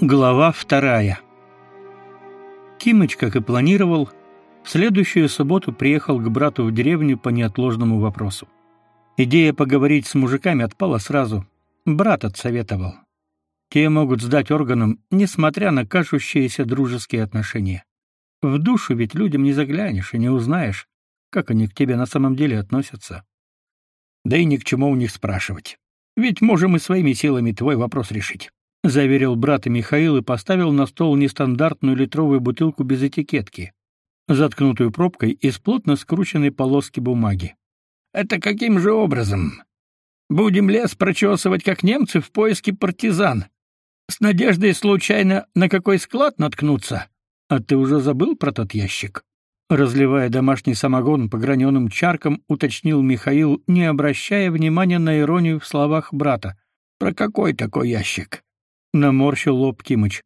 Глава вторая. Кимыч, как и планировал, в следующую субботу приехал к брату в деревню по неотложному вопросу. Идея поговорить с мужиками отпала сразу. Брат отсоветовал. Те могут сдать органам, несмотря на кажущиеся дружеские отношения. В душу ведь людям не заглянешь и не узнаешь, как они к тебе на самом деле относятся. Да и ни к чему у них спрашивать. Ведь можем и своими силами твой вопрос решить заверил брат Михаил и поставил на стол нестандартную литровую бутылку без этикетки, заткнутую пробкой из плотно скрученной полоски бумаги. Это каким же образом? Будем лес прочесывать, как немцы в поиске партизан. С надеждой случайно на какой склад наткнуться? А ты уже забыл про тот ящик? Разливая домашний самогон по граненым чаркам, уточнил Михаил, не обращая внимания на иронию в словах брата. Про какой такой ящик? Наморщил лоб Кимыч.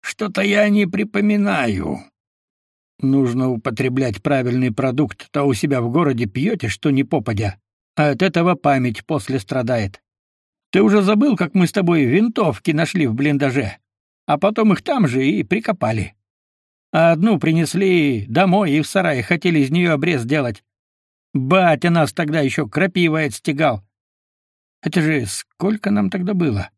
Что-то я не припоминаю. Нужно употреблять правильный продукт, то у себя в городе пьете, что не попадя, а от этого память после страдает. Ты уже забыл, как мы с тобой винтовки нашли в блиндаже, а потом их там же и прикопали. А одну принесли домой и в сарае хотели из нее обрез делать. Батя нас тогда еще крапивой отстегал. Это же сколько нам тогда было?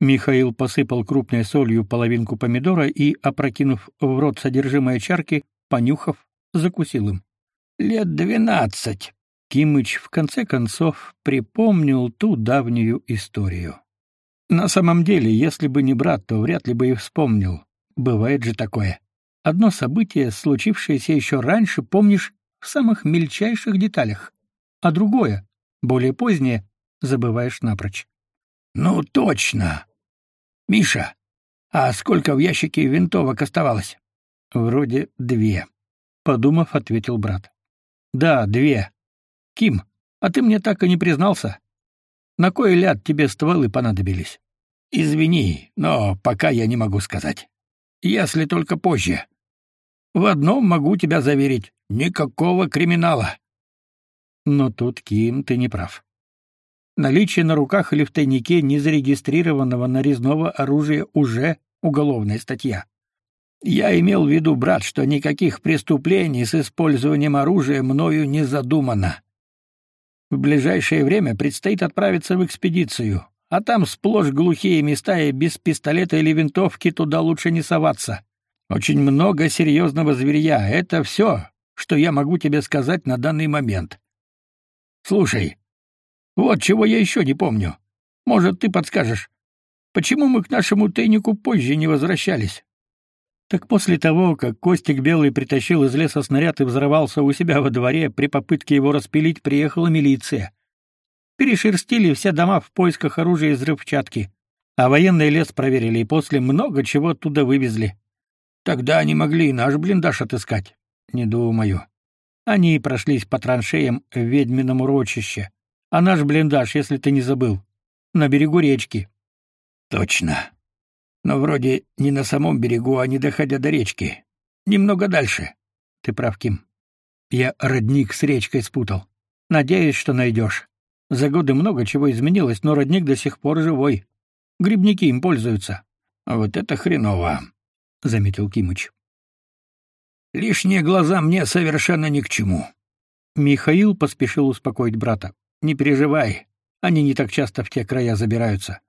Михаил посыпал крупной солью половинку помидора и, опрокинув в рот содержимое чарки, понюхав, закусил им. Лет двенадцать. Кимыч в конце концов припомнил ту давнюю историю. На самом деле, если бы не брат, то вряд ли бы и вспомнил. Бывает же такое. Одно событие, случившееся еще раньше, помнишь в самых мельчайших деталях, а другое, более позднее, забываешь напрочь. Ну точно. Миша, а сколько в ящике винтовок оставалось? Вроде две, подумав, ответил брат. Да, две. Ким, а ты мне так и не признался. На кой ляд тебе стволы понадобились? Извини, но пока я не могу сказать. Если только позже. В одном могу тебя заверить: никакого криминала. Но тут Ким, ты не прав. Наличие на руках или в тайнике незарегистрированного нарезного оружия уже уголовная статья. Я имел в виду, брат, что никаких преступлений с использованием оружия мною не задумано. В ближайшее время предстоит отправиться в экспедицию, а там сплошь глухие места и без пистолета или винтовки туда лучше не соваться. Очень много серьезного зверья. Это все, что я могу тебе сказать на данный момент. Слушай, вот чего я еще не помню. Может, ты подскажешь, почему мы к нашему тайнику позже не возвращались? Так после того, как Костик Белый притащил из леса снаряд и взорвался у себя во дворе, при попытке его распилить приехала милиция. Перешерстили все дома в поисках оружия и взрывчатки, а военный лес проверили и после много чего оттуда вывезли. Тогда они могли и наш блиндаж отыскать. Не думаю. Они прошлись по траншеям в ведьмином урочище, а наш блиндаж, если ты не забыл, на берегу речки. Точно. Но вроде не на самом берегу, а не доходя до речки. Немного дальше. Ты прав, Ким. Я родник с речкой спутал. Надеюсь, что найдешь. За годы много чего изменилось, но родник до сих пор живой. Грибники им пользуются. А вот это хреново, заметил Кимыч. Лишние глаза мне совершенно ни к чему. Михаил поспешил успокоить брата. Не переживай, они не так часто в те края забираются.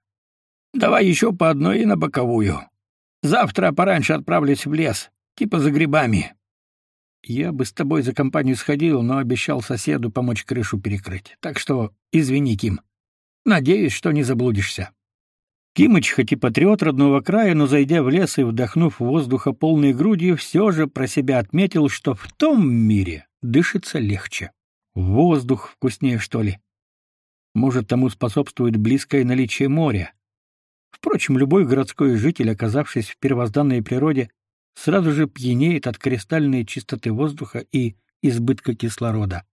Давай еще по одной и на боковую. Завтра пораньше отправлюсь в лес, типа за грибами. Я бы с тобой за компанию сходил, но обещал соседу помочь крышу перекрыть. Так что извини, Ким. Надеюсь, что не заблудишься. Кимыч, хоть и патриот родного края, но зайдя в лес и вдохнув воздуха полной грудью, все же про себя отметил, что в том мире дышится легче. Воздух вкуснее, что ли? Может, тому способствует близкое наличие моря. Впрочем, любой городской житель, оказавшись в первозданной природе, сразу же пьянеет от кристальной чистоты воздуха и избытка кислорода.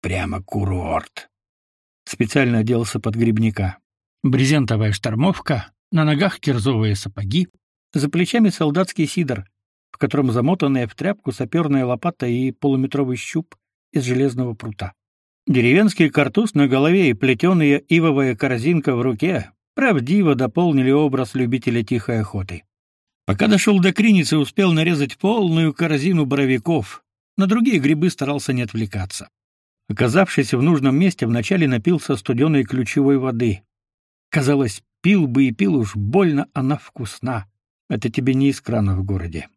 Прямо курорт. Специально оделся под грибника. Брезентовая штормовка, на ногах кирзовые сапоги, за плечами солдатский сидор, в котором замотанная в тряпку саперная лопата и полуметровый щуп из железного прута. Деревенский картуз на голове и плетеная ивовая корзинка в руке правдиво дополнили образ любителя тихой охоты. Пока дошел до Криницы, успел нарезать полную корзину боровиков. На другие грибы старался не отвлекаться. Оказавшись в нужном месте, вначале напился студеной ключевой воды. Казалось, пил бы и пил уж больно она вкусна. Это тебе не из крана в городе.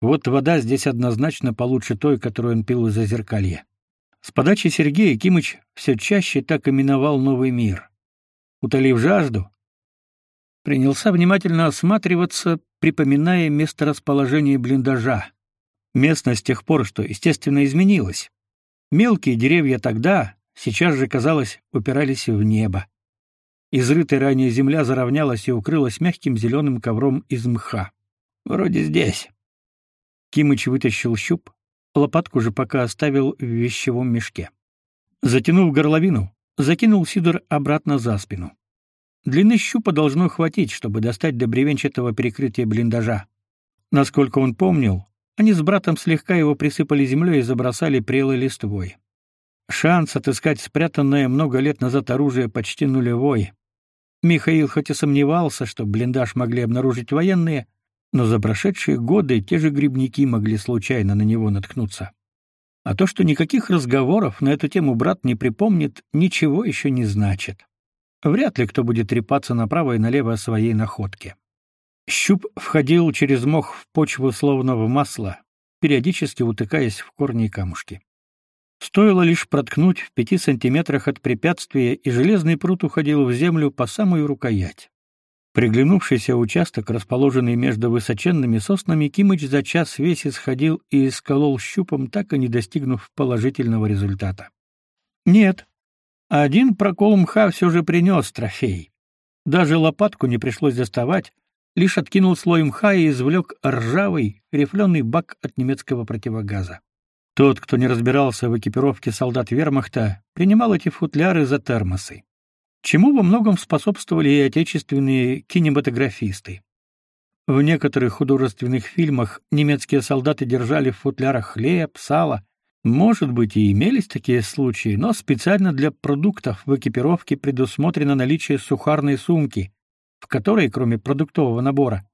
Вот вода здесь однозначно получше той, которую он пил из озеркалья. С подачи Сергея Кимыч все чаще так именовал новый мир. Утолив жажду, принялся внимательно осматриваться, припоминая месторасположение блиндажа. Местность с тех пор, что, естественно, изменилась. Мелкие деревья тогда, сейчас же, казалось, упирались в небо. Изрытая ранее земля заровнялась и укрылась мягким зеленым ковром из мха. Вроде здесь. Кимыч вытащил щуп, лопатку же пока оставил в вещевом мешке. Затянув горловину, закинул Сидор обратно за спину. Длины щупа должно хватить, чтобы достать до бревенчатого перекрытия блиндажа. Насколько он помнил, они с братом слегка его присыпали землей и забросали прелой листвой. Шанс отыскать спрятанное много лет назад оружие почти нулевой. Михаил хоть и сомневался, что блиндаж могли обнаружить военные, но за прошедшие годы те же грибники могли случайно на него наткнуться. А то, что никаких разговоров на эту тему брат не припомнит, ничего еще не значит. Вряд ли кто будет трепаться направо и налево о своей находке. Щуп входил через мох в почву словно в масло, периодически утыкаясь в корни и камушки. Стоило лишь проткнуть в пяти сантиметрах от препятствия, и железный прут уходил в землю по самую рукоять. Приглянувшийся участок, расположенный между высоченными соснами, Кимыч за час весь исходил и исколол щупом, так и не достигнув положительного результата. Нет, один прокол мха все же принес трофей. Даже лопатку не пришлось доставать, лишь откинул слой мха и извлек ржавый, рифленый бак от немецкого противогаза. Тот, кто не разбирался в экипировке солдат вермахта, принимал эти футляры за термосы. Чему во многом способствовали и отечественные кинематографисты. В некоторых художественных фильмах немецкие солдаты держали в футлярах хлеб, сало, может быть, и имелись такие случаи, но специально для продуктов в экипировке предусмотрено наличие сухарной сумки, в которой, кроме продуктового набора,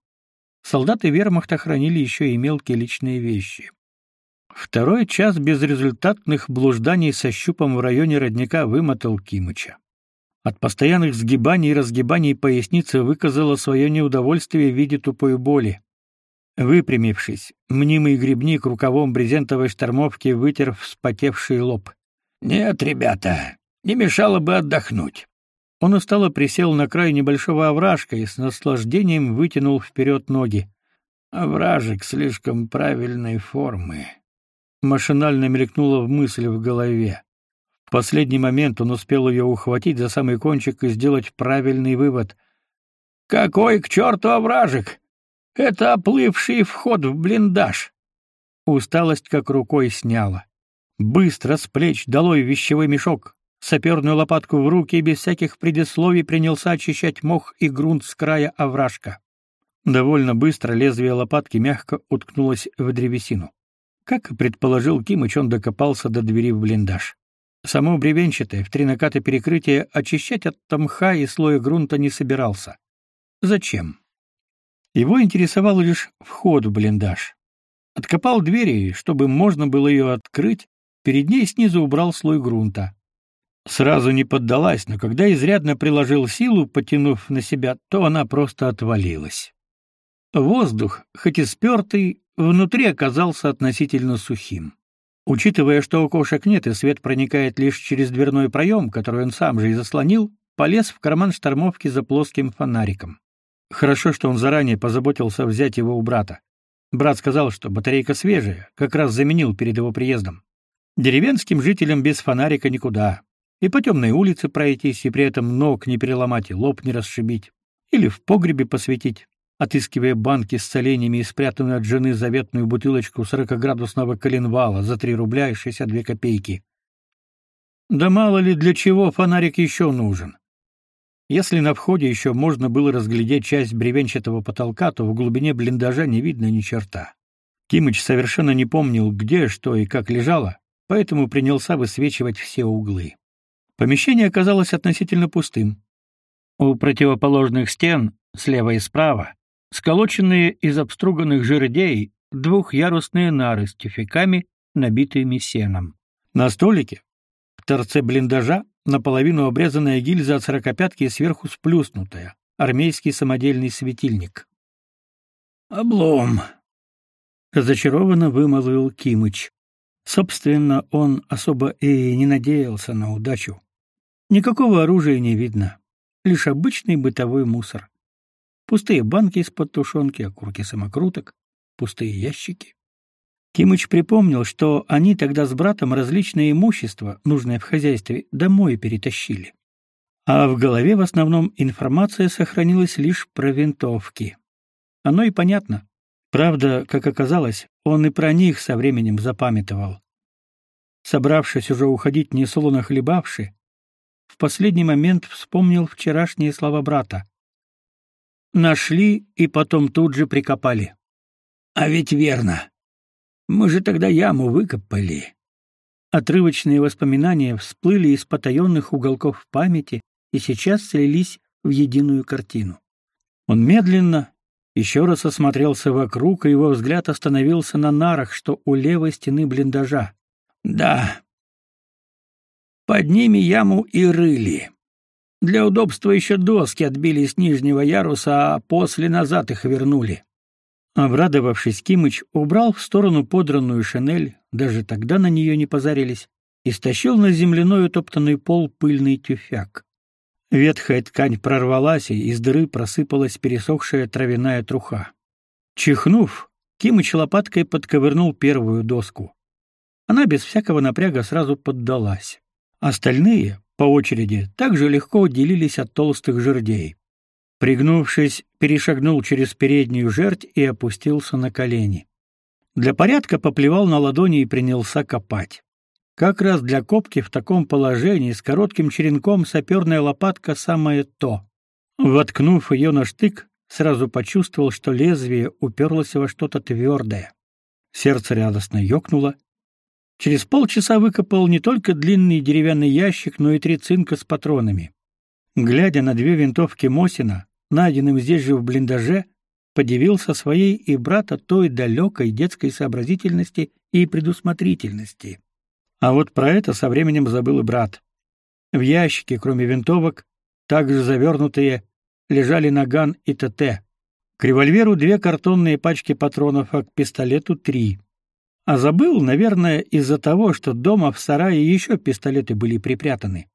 солдаты вермахта хранили еще и мелкие личные вещи. Второй час безрезультатных блужданий со щупом в районе родника вымотал Кимыча. От постоянных сгибаний и разгибаний поясницы выказала свое неудовольствие в виде тупой боли. Выпрямившись, мнимый грибник рукавом брезентовой штормовки вытер вспотевший лоб. «Нет, ребята, не мешало бы отдохнуть». Он устало присел на край небольшого овражка и с наслаждением вытянул вперед ноги. Овражек слишком правильной формы. Машинально мелькнула в мысль в голове. Последний момент он успел ее ухватить за самый кончик и сделать правильный вывод. «Какой к черту овражек? Это оплывший вход в блиндаж. Усталость как рукой сняла. Быстро с плеч долой вещевой мешок, саперную лопатку в руки и без всяких предисловий принялся очищать мох и грунт с края овражка. Довольно быстро лезвие лопатки мягко уткнулось в древесину. Как и предположил Кимыч, он докопался до двери в блиндаж. Само бревенчатое в три наката перекрытие очищать от мха и слоя грунта не собирался. Зачем? Его интересовал лишь вход в блиндаж. Откопал двери, чтобы можно было ее открыть, перед ней снизу убрал слой грунта. Сразу не поддалась, но когда изрядно приложил силу, потянув на себя, то она просто отвалилась. Воздух, хоть и спертый, внутри оказался относительно сухим. Учитывая, что окошек нет и свет проникает лишь через дверной проем, который он сам же и заслонил, полез в карман штормовки за плоским фонариком. Хорошо, что он заранее позаботился взять его у брата. Брат сказал, что батарейка свежая, как раз заменил перед его приездом. Деревенским жителям без фонарика никуда. И по темной улице пройтись, и при этом ног не переломать и лоб не расшибить. Или в погребе посветить, отыскивая банки с соленьями и спрятанную от жены заветную бутылочку сорокоградусного коленвала за три рубля и шестьдесят две копейки. Да мало ли для чего фонарик еще нужен. Если на входе еще можно было разглядеть часть бревенчатого потолка, то в глубине блиндажа не видно ни черта. Кимыч совершенно не помнил, где, что и как лежало, поэтому принялся высвечивать все углы. Помещение оказалось относительно пустым. У противоположных стен, слева и справа, сколоченные из обструганных жердей, двухъярусные нары с тюфяками, набитыми сеном. На столике, в торце блиндажа, наполовину обрезанная гильза от сорокопятки и сверху сплюснутая, армейский самодельный светильник. «Облом!» — разочарованно вымолвил Кимыч. Собственно, он особо и не надеялся на удачу. Никакого оружия не видно, лишь обычный бытовой мусор. Пустые банки из-под тушенки, окурки самокруток, пустые ящики. Кимыч припомнил, что они тогда с братом различное имущество, нужное в хозяйстве, домой перетащили. А в голове в основном информация сохранилась лишь про винтовки. Оно и понятно. Правда, как оказалось, он и про них со временем запамятовал. Собравшись уже уходить несолоно хлебавши, в последний момент вспомнил вчерашние слова брата. Нашли и потом тут же прикопали. А ведь верно. Мы же тогда яму выкопали. Отрывочные воспоминания всплыли из потаенных уголков памяти и сейчас слились в единую картину. Он медленно, еще раз осмотрелся вокруг, и его взгляд остановился на нарах, что у левой стены блиндажа. Да. Под ними яму и рыли. Для удобства еще доски отбили с нижнего яруса, а после назад их вернули. Обрадовавшись, Кимыч убрал в сторону подранную шинель, даже тогда на нее не позарились, и стащил на земляной утоптанный пол пыльный тюфяк. Ветхая ткань прорвалась, и из дыры просыпалась пересохшая травяная труха. Чихнув, Кимыч лопаткой подковырнул первую доску. Она без всякого напряга сразу поддалась. Остальные, по очереди, также легко отделились от толстых жердей. Пригнувшись, перешагнул через переднюю жерть и опустился на колени. Для порядка поплевал на ладони и принялся копать. Как раз для копки в таком положении с коротким черенком саперная лопатка самое то. Воткнув ее на штык, сразу почувствовал, что лезвие уперлось во что-то твердое. Сердце радостно ёкнуло. Через полчаса выкопал не только длинный деревянный ящик, но и три цинка с патронами. Глядя на две винтовки Мосина, найденным здесь же в блиндаже, подивился своей и брата той далекой детской сообразительности и предусмотрительности. А вот про это со временем забыл и брат. В ящике, кроме винтовок, также завернутые, лежали наган и ТТ. К револьверу две картонные пачки патронов, а к пистолету три. А забыл, наверное, из-за того, что дома в сарае еще пистолеты были припрятаны.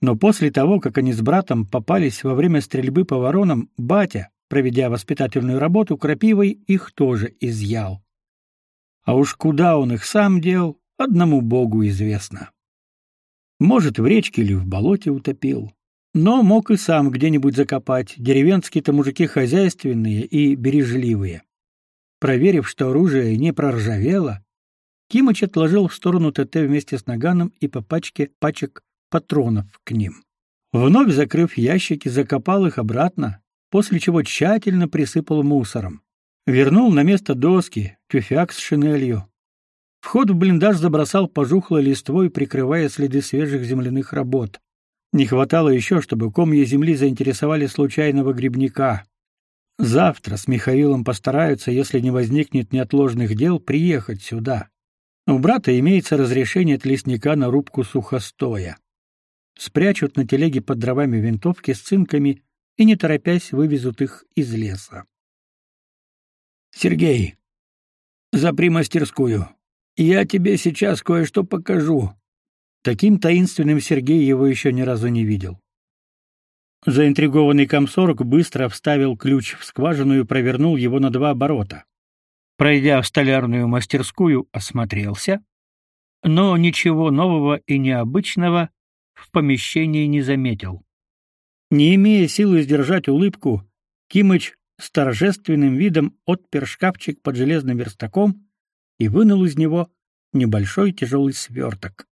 Но после того, как они с братом попались во время стрельбы по воронам, батя, проведя воспитательную работу крапивой, их тоже изъял. А уж куда он их сам дел, одному Богу известно. Может, в речке или в болоте утопил. Но мог и сам где-нибудь закопать. Деревенские-то мужики хозяйственные и бережливые. Проверив, что оружие не проржавело, Кимыч отложил в сторону ТТ вместе с наганом и по пачке пачек патронов к ним. Вновь закрыв ящики, закопал их обратно, после чего тщательно присыпал мусором. Вернул на место доски, тюфяк с шинелью, Вход в блиндаж забросал пожухлой листвой, прикрывая следы свежих земляных работ. Не хватало еще, чтобы комья земли заинтересовали случайного грибника. Завтра с Михаилом постараются, если не возникнет неотложных дел, приехать сюда. У брата имеется разрешение от лесника на рубку сухостоя. Спрячут на телеге под дровами винтовки с цинками и, не торопясь, вывезут их из леса. «Сергей, запри мастерскую. Я тебе сейчас кое-что покажу. Таким таинственным Сергей его еще ни разу не видел. Заинтригованный комсорг быстро вставил ключ в скважину и провернул его на два оборота. Пройдя в столярную мастерскую, осмотрелся, но ничего нового и необычного в помещении не заметил. Не имея силы сдержать улыбку, Кимыч с торжественным видом отпер шкафчик под железным верстаком и вынул из него небольшой тяжелый сверток.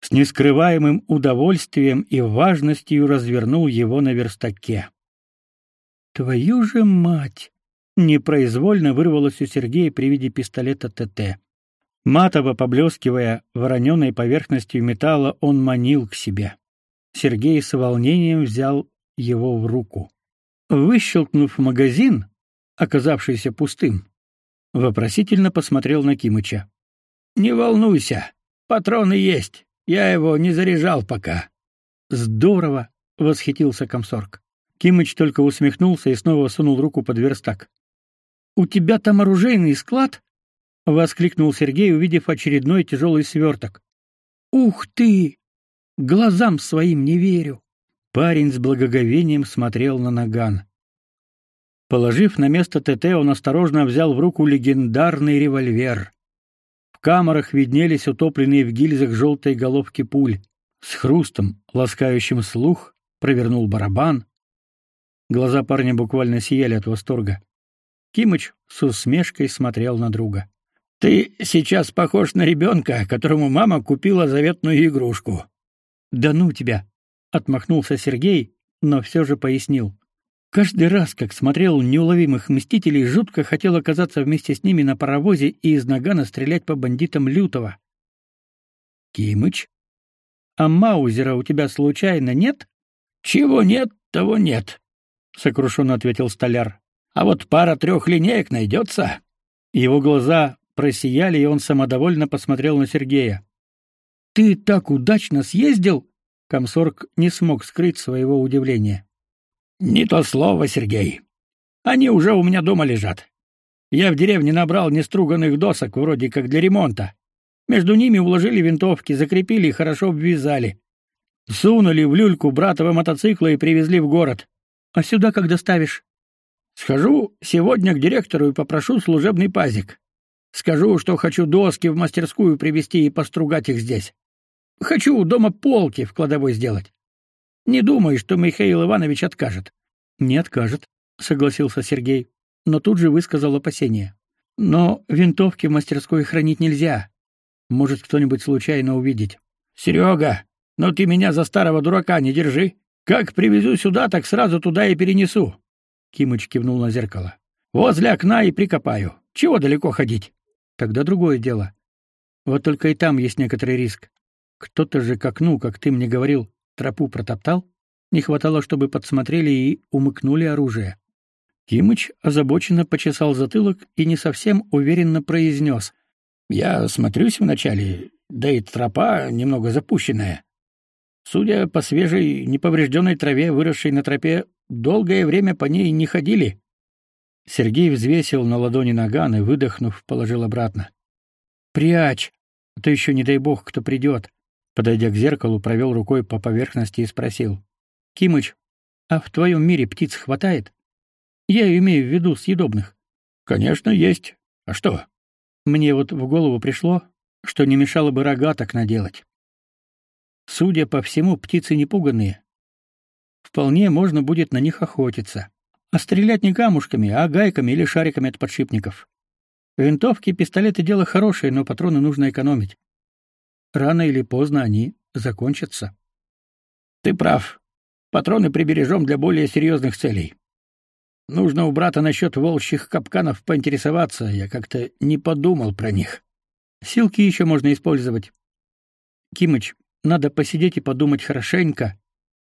С нескрываемым удовольствием и важностью развернул его на верстаке. «Твою же мать!» — непроизвольно вырвалось у Сергея при виде пистолета ТТ. Матово поблескивая вороненой поверхностью металла, он манил к себе. Сергей с волнением взял его в руку. Выщелкнув магазин, оказавшийся пустым, вопросительно посмотрел на Кимыча. Не волнуйся, патроны есть. Я его не заряжал пока. Здорово, восхитился комсорг. Кимыч только усмехнулся и снова сунул руку под верстак. У тебя там оружейный склад? воскликнул Сергей, увидев очередной тяжелый сверток. Ух ты! Глазам своим не верю. Парень с благоговением смотрел на наган. Положив на место ТТ, он осторожно взял в руку легендарный револьвер. В камерах виднелись утопленные в гильзах желтые головки пуль. С хрустом, ласкающим слух, провернул барабан. Глаза парня буквально сияли от восторга. Кимыч с усмешкой смотрел на друга. Ты сейчас похож на ребенка, которому мама купила заветную игрушку. Да ну тебя, отмахнулся Сергей, но все же пояснил. Каждый раз, как смотрел неуловимых мстителей, жутко хотел оказаться вместе с ними на паровозе и из нагана стрелять по бандитам лютого. Кимыч, а Маузера у тебя случайно нет? Чего нет, того нет, сокрушенно ответил столяр. А вот пара трех линеек найдется». Его глаза просияли, и он самодовольно посмотрел на Сергея. Ты так удачно съездил? Комсорг не смог скрыть своего удивления. Не то слово, Сергей. Они уже у меня дома лежат. Я в деревне набрал неструганных досок, вроде как для ремонта. Между ними уложили винтовки, закрепили и хорошо обвязали. Сунули в люльку братова мотоцикла и привезли в город. А сюда как доставишь? Схожу сегодня к директору и попрошу служебный пазик. Скажу, что хочу доски в мастерскую привезти и постругать их здесь. Хочу дома полки в кладовой сделать. Не думаю, что Михаил Иванович откажет. Не откажет, согласился Сергей, но тут же высказал опасение. Но винтовки в мастерской хранить нельзя. Может кто-нибудь случайно увидеть. Серега, но ты меня за старого дурака не держи. Как привезу сюда, так сразу туда и перенесу. Кимыч кивнул на зеркало. Возле окна и прикопаю. Чего далеко ходить? Тогда другое дело. Вот только и там есть некоторый риск. Кто-то же к окну, как ты мне говорил, тропу протоптал. Не хватало, чтобы подсмотрели и умыкнули оружие. Кимыч озабоченно почесал затылок и не совсем уверенно произнес. «Я смотрюсь вначале, да и тропа немного запущенная. Судя по свежей, неповрежденной траве, выросшей на тропе, долгое время по ней не ходили. Сергей взвесил на ладони наган и, выдохнув, положил обратно. «Прячь! А то еще, не дай бог, кто придет!» Подойдя к зеркалу, провел рукой по поверхности и спросил. «Кимыч, а в твоем мире птиц хватает? Я имею в виду съедобных». «Конечно, есть. А что?» Мне вот в голову пришло, что не мешало бы рогаток наделать. Судя по всему, птицы не пуганные. Вполне можно будет на них охотиться. А стрелять не камушками, а гайками или шариками от подшипников. Винтовки и пистолеты — дело хорошее, но патроны нужно экономить. Рано или поздно они закончатся. Ты прав. Патроны прибережем для более серьезных целей. Нужно у брата насчет волчьих капканов поинтересоваться, я как-то не подумал про них. Силки еще можно использовать. Кимыч, надо посидеть и подумать хорошенько,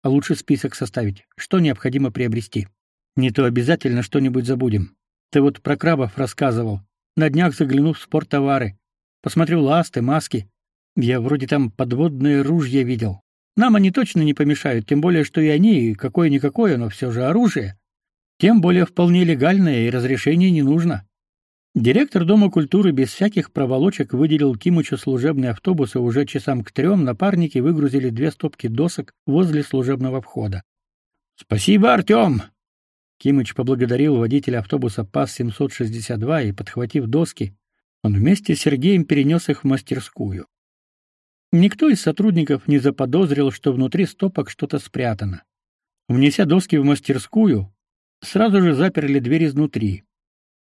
а лучше список составить, что необходимо приобрести. Не то обязательно что-нибудь забудем. Ты вот про крабов рассказывал. На днях загляну в спорттовары. Посмотрю ласты, маски. Я вроде там подводные ружья видел. Нам они точно не помешают, тем более, что и они, какое-никакое, но все же оружие. Тем более вполне легальное, и разрешения не нужно. Директор Дома культуры без всяких проволочек выделил Кимучу служебный автобус, и уже часам к трем напарники выгрузили две стопки досок возле служебного входа. «Спасибо, Артем!» Кимыч поблагодарил водителя автобуса ПАС-762 и, подхватив доски, он вместе с Сергеем перенес их в мастерскую. Никто из сотрудников не заподозрил, что внутри стопок что-то спрятано. Внеся доски в мастерскую, сразу же заперли дверь изнутри.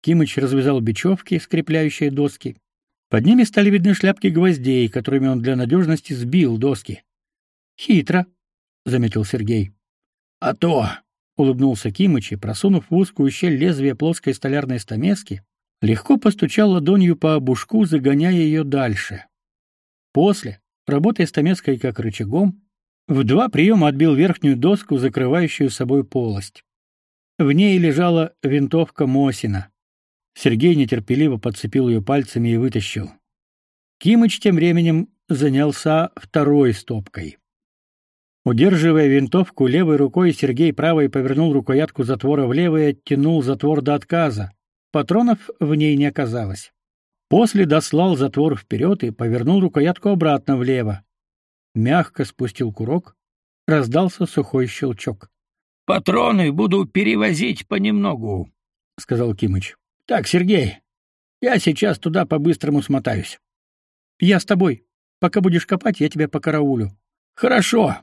Кимыч развязал бечевки, скрепляющие доски. Под ними стали видны шляпки гвоздей, которыми он для надежности сбил доски. «Хитро», — заметил Сергей. «А то!» улыбнулся Кимыч и, просунув в узкую щель лезвие плоской столярной стамески, легко постучал ладонью по обушку, загоняя ее дальше. После, работая стамеской как рычагом, В два приема отбил верхнюю доску, закрывающую собой полость. В ней лежала винтовка Мосина. Сергей нетерпеливо подцепил ее пальцами и вытащил. Кимыч тем временем занялся второй стопкой. Удерживая винтовку левой рукой, Сергей правой повернул рукоятку затвора влево и оттянул затвор до отказа. Патронов в ней не оказалось. После дослал затвор вперед и повернул рукоятку обратно влево. Мягко спустил курок, раздался сухой щелчок. Патроны буду перевозить понемногу, сказал Кимыч. Так, Сергей, я сейчас туда по-быстрому смотаюсь. Я с тобой. Пока будешь копать, я тебя покараулю. Хорошо,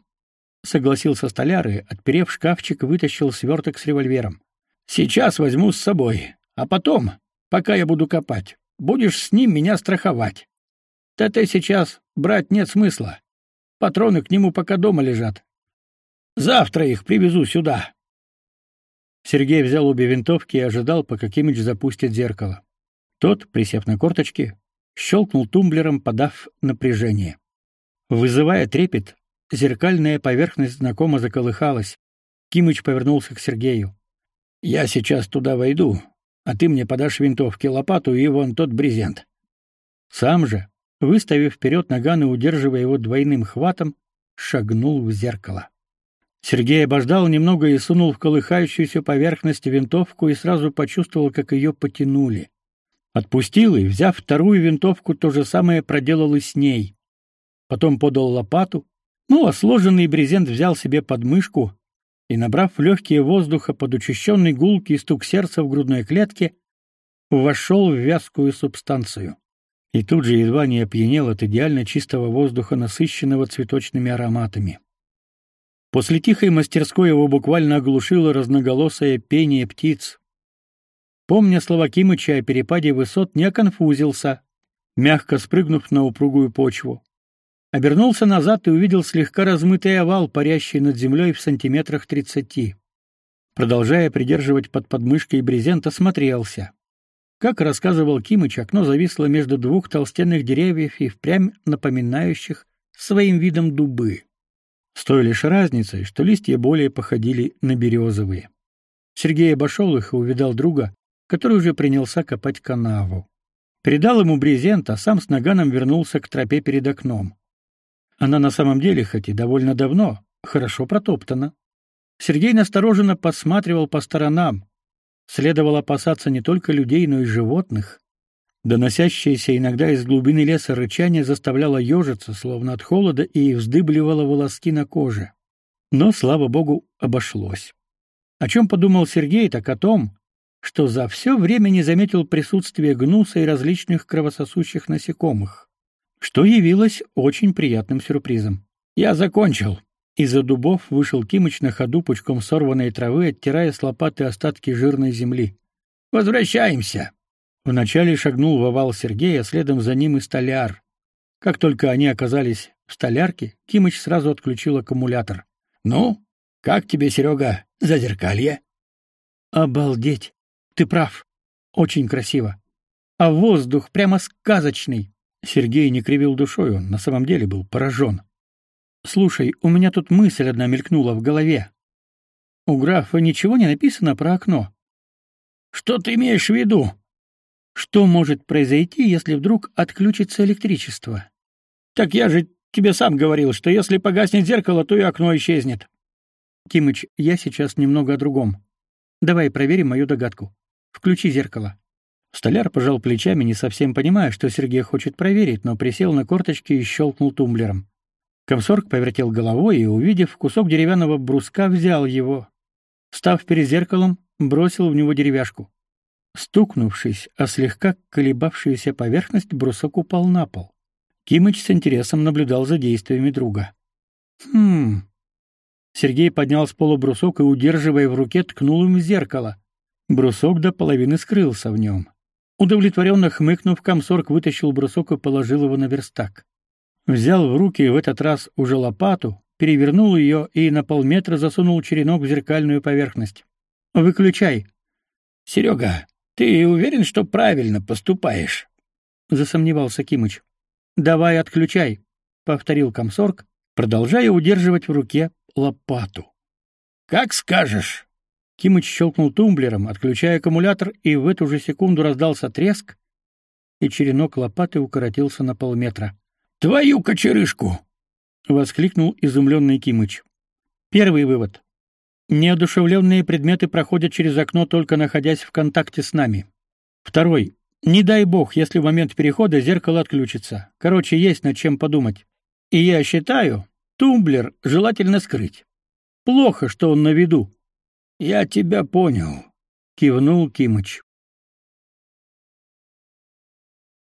согласился столяр и, отперев шкафчик, вытащил сверток с револьвером. Сейчас возьму с собой, а потом, пока я буду копать, будешь с ним меня страховать. ТТ сейчас брать нет смысла. Патроны к нему пока дома лежат. Завтра их привезу сюда. Сергей взял обе винтовки и ожидал, пока Кимич запустит зеркало. Тот, присев на корточки, щелкнул тумблером, подав напряжение. Вызывая трепет, зеркальная поверхность знакомо заколыхалась. Кимыч повернулся к Сергею. «Я сейчас туда войду, а ты мне подашь винтовки, лопату и вон тот брезент». Сам же, выставив вперед наган и удерживая его двойным хватом, шагнул в зеркало. Сергей обождал немного и сунул в колыхающуюся поверхность винтовку и сразу почувствовал, как ее потянули. Отпустил и, взяв вторую винтовку, то же самое проделал и с ней. Потом подал лопату, ну а сложенный брезент взял себе под мышку и, набрав легкие воздуха под учащенный гулкий стук сердца в грудной клетке, вошел в вязкую субстанцию. И тут же едва не опьянел от идеально чистого воздуха, насыщенного цветочными ароматами. После тихой мастерской его буквально оглушило разноголосое пение птиц. Помня слова Кимыча о перепаде высот, не конфузился, мягко спрыгнув на упругую почву. Обернулся назад и увидел слегка размытый овал, парящий над землей в сантиметрах тридцати. Продолжая придерживать под подмышкой брезент, осмотрелся. Как рассказывал Кимыч, окно зависло между двух толстенных деревьев и впрямь напоминающих своим видом дубы с той лишь разницей, что листья более походили на березовые. Сергей обошел их и увидал друга, который уже принялся копать канаву. Передал ему брезент, а сам с наганом вернулся к тропе перед окном. Она на самом деле, хоть и довольно давно, хорошо протоптана. Сергей настороженно посматривал по сторонам. Следовало опасаться не только людей, но и животных. Доносящееся иногда из глубины леса рычание заставляло ежиться, словно от холода, и вздыбливало волоски на коже. Но, слава богу, обошлось. О чем подумал Сергей, так о том, что за все время не заметил присутствия гнуса и различных кровососущих насекомых, что явилось очень приятным сюрпризом. «Я закончил!» Из-за дубов вышел Кимыч на ходу пучком сорванной травы, оттирая с лопаты остатки жирной земли. «Возвращаемся!» Вначале шагнул в овал Сергей, а следом за ним и столяр. Как только они оказались в столярке, Кимыч сразу отключил аккумулятор. «Ну, как тебе, Серега, зазеркалье?» «Обалдеть! Ты прав. Очень красиво. А воздух прямо сказочный!» Сергей не кривил душой, он на самом деле был поражен. «Слушай, у меня тут мысль одна мелькнула в голове. У графа ничего не написано про окно?» «Что ты имеешь в виду?» Что может произойти, если вдруг отключится электричество? Так я же тебе сам говорил, что если погаснет зеркало, то и окно исчезнет. Кимыч, я сейчас немного о другом. Давай проверим мою догадку. Включи зеркало. Столяр пожал плечами, не совсем понимая, что Сергей хочет проверить, но присел на корточки и щелкнул тумблером. Комсорг повертел головой и, увидев кусок деревянного бруска, взял его. Став перед зеркалом, бросил в него деревяшку. Стукнувшись о слегка колебавшуюся поверхность, брусок упал на пол. Кимыч с интересом наблюдал за действиями друга. «Хм...» Сергей поднял с пола брусок и, удерживая в руке, ткнул им в зеркало. Брусок до половины скрылся в нем. Удовлетворенно хмыкнув, комсорг вытащил брусок и положил его на верстак. Взял в руки в этот раз уже лопату, перевернул ее и на полметра засунул черенок в зеркальную поверхность. «Выключай!» «Серега, ты уверен, что правильно поступаешь? засомневался Кимыч. Давай отключай, повторил комсорг продолжая удерживать в руке лопату. Как скажешь. Кимыч щелкнул тумблером, отключая аккумулятор, и в эту же секунду раздался треск, и черенок лопаты укоротился на полметра. Твою кочерышку, воскликнул изумленный Кимыч. Первый вывод. Неодушевленные предметы проходят через окно только находясь в контакте с нами. Второй. Не дай бог, если в момент перехода зеркало отключится. Короче, есть над чем подумать. И я считаю, тумблер желательно скрыть. Плохо, что он на виду. Я тебя понял, кивнул Кимыч.